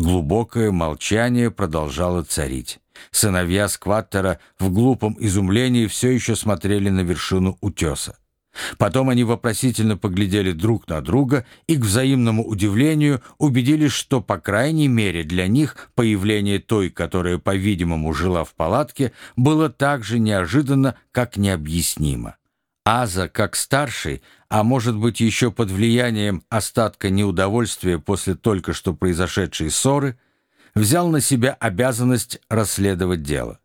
Глубокое молчание продолжало царить. Сыновья Скваттера в глупом изумлении все еще смотрели на вершину утеса. Потом они вопросительно поглядели друг на друга и к взаимному удивлению убедились, что, по крайней мере, для них появление той, которая, по-видимому, жила в палатке, было так же неожиданно, как необъяснимо. Аза, как старший, а может быть еще под влиянием остатка неудовольствия после только что произошедшей ссоры, взял на себя обязанность расследовать дело.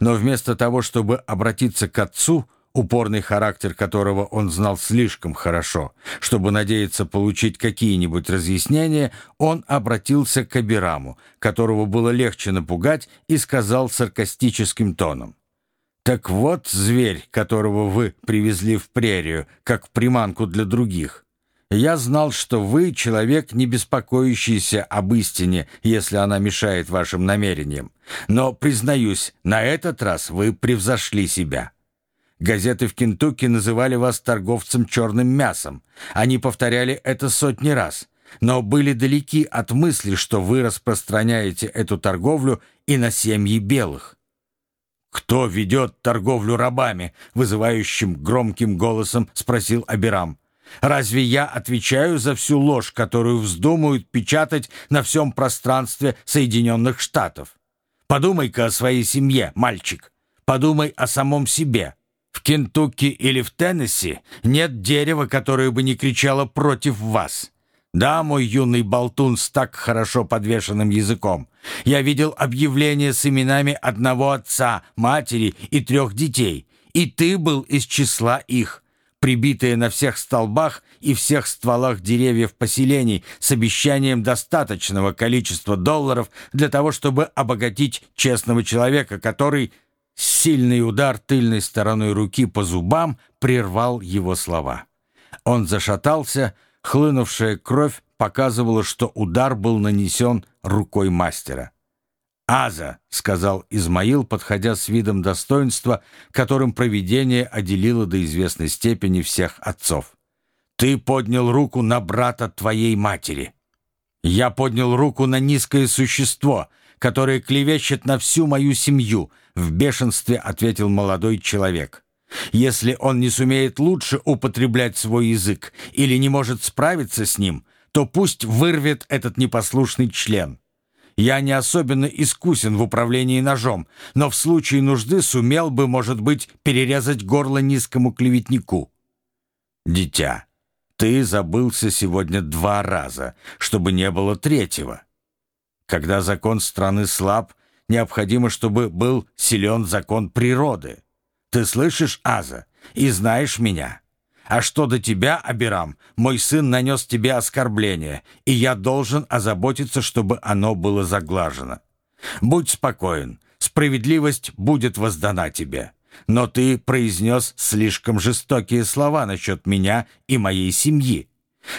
Но вместо того, чтобы обратиться к отцу, упорный характер которого он знал слишком хорошо, чтобы надеяться получить какие-нибудь разъяснения, он обратился к Абираму, которого было легче напугать, и сказал саркастическим тоном. «Так вот зверь, которого вы привезли в прерию, как приманку для других. Я знал, что вы человек, не беспокоящийся об истине, если она мешает вашим намерениям. Но, признаюсь, на этот раз вы превзошли себя». Газеты в Кентукки называли вас торговцем черным мясом. Они повторяли это сотни раз, но были далеки от мысли, что вы распространяете эту торговлю и на семьи белых. «Кто ведет торговлю рабами?» — вызывающим громким голосом спросил Абирам. «Разве я отвечаю за всю ложь, которую вздумают печатать на всем пространстве Соединенных Штатов? Подумай-ка о своей семье, мальчик. Подумай о самом себе. В Кентукки или в Теннесси нет дерева, которое бы не кричало против вас. Да, мой юный болтун с так хорошо подвешенным языком. Я видел объявления с именами одного отца, матери и трех детей. И ты был из числа их, прибитые на всех столбах и всех стволах деревьев поселений с обещанием достаточного количества долларов для того, чтобы обогатить честного человека, который Сильный удар тыльной стороной руки по зубам прервал его слова. Он зашатался, хлынувшая кровь показывала, что удар был нанесен рукой мастера. «Аза», — сказал Измаил, подходя с видом достоинства, которым провидение отделило до известной степени всех отцов. «Ты поднял руку на брата твоей матери. Я поднял руку на низкое существо, которое клевещет на всю мою семью», — в бешенстве ответил молодой человек. «Если он не сумеет лучше употреблять свой язык или не может справиться с ним, то пусть вырвет этот непослушный член. Я не особенно искусен в управлении ножом, но в случае нужды сумел бы, может быть, перерезать горло низкому клеветнику». «Дитя, ты забылся сегодня два раза, чтобы не было третьего». Когда закон страны слаб, необходимо, чтобы был силен закон природы. Ты слышишь, Аза, и знаешь меня. А что до тебя, Абирам, мой сын нанес тебе оскорбление, и я должен озаботиться, чтобы оно было заглажено. Будь спокоен, справедливость будет воздана тебе. Но ты произнес слишком жестокие слова насчет меня и моей семьи.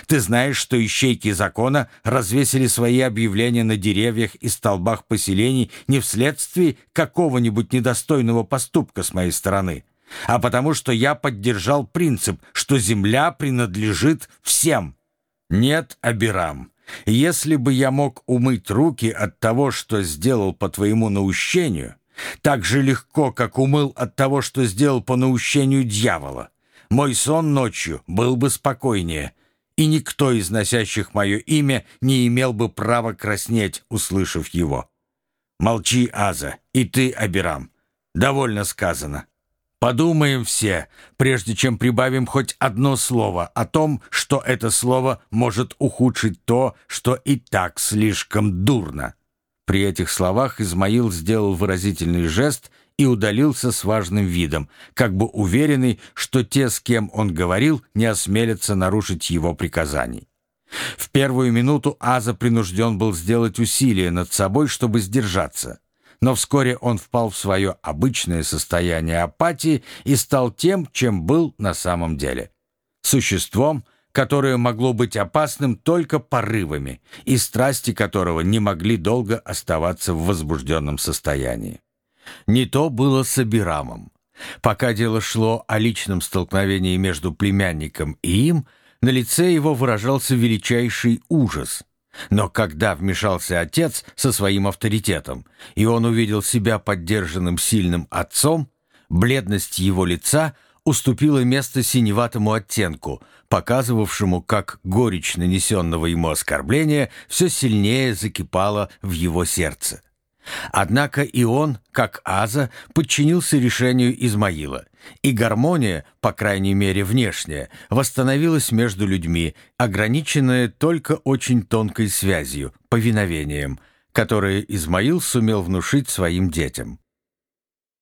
Ты знаешь, что ищейки закона развесили свои объявления на деревьях и столбах поселений не вследствие какого-нибудь недостойного поступка с моей стороны, а потому что я поддержал принцип, что земля принадлежит всем. Нет, Абирам, если бы я мог умыть руки от того, что сделал по твоему наущению, так же легко, как умыл от того, что сделал по наущению дьявола, мой сон ночью был бы спокойнее, и никто из носящих мое имя не имел бы права краснеть, услышав его. Молчи, Аза, и ты, Абирам. Довольно сказано. Подумаем все, прежде чем прибавим хоть одно слово о том, что это слово может ухудшить то, что и так слишком дурно. При этих словах Измаил сделал выразительный жест и удалился с важным видом, как бы уверенный, что те, с кем он говорил, не осмелятся нарушить его приказаний. В первую минуту Аза принужден был сделать усилие над собой, чтобы сдержаться. Но вскоре он впал в свое обычное состояние апатии и стал тем, чем был на самом деле. Существом, которое могло быть опасным только порывами, и страсти которого не могли долго оставаться в возбужденном состоянии. Не то было с Абирамом. Пока дело шло о личном столкновении между племянником и им, на лице его выражался величайший ужас. Но когда вмешался отец со своим авторитетом, и он увидел себя поддержанным сильным отцом, бледность его лица уступила место синеватому оттенку, показывавшему, как горечь нанесенного ему оскорбления все сильнее закипала в его сердце. Однако и он, как Аза, подчинился решению Измаила, и гармония, по крайней мере внешняя, восстановилась между людьми, ограниченная только очень тонкой связью, повиновением, которое Измаил сумел внушить своим детям.